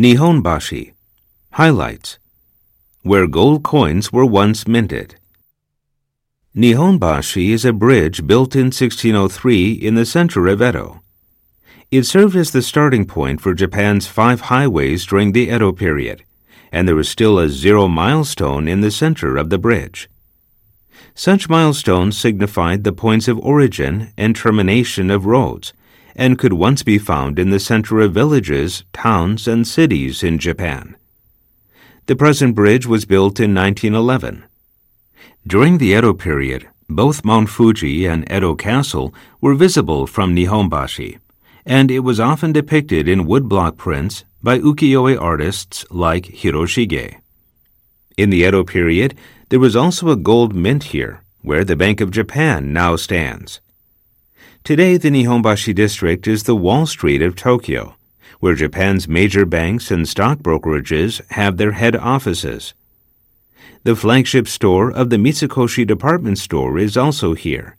Nihonbashi. Highlights. Where gold coins were once minted. Nihonbashi is a bridge built in 1603 in the center of Edo. It served as the starting point for Japan's five highways during the Edo period, and there was still a zero milestone in the center of the bridge. Such milestones signified the points of origin and termination of roads, and could once be found in the center of villages, towns, and cities in Japan. The present bridge was built in 1911. During the Edo period, both Mount Fuji and Edo Castle were visible from Nihonbashi, and it was often depicted in woodblock prints by ukiyo-e artists like Hiroshige. In the Edo period, there was also a gold mint here, where the Bank of Japan now stands. Today, the Nihonbashi district is the Wall Street of Tokyo, where Japan's major banks and stock brokerages have their head offices. The flagship store of the Mitsukoshi department store is also here.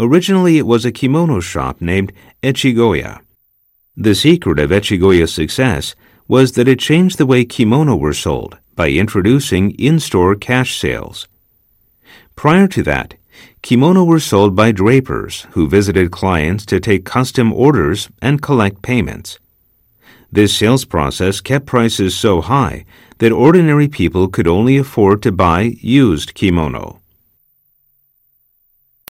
Originally, it was a kimono shop named Echigoya. The secret of Echigoya's success was that it changed the way kimono were sold by introducing in-store cash sales. Prior to that, kimono were sold by drapers who visited clients to take custom orders and collect payments. This sales process kept prices so high that ordinary people could only afford to buy used kimono.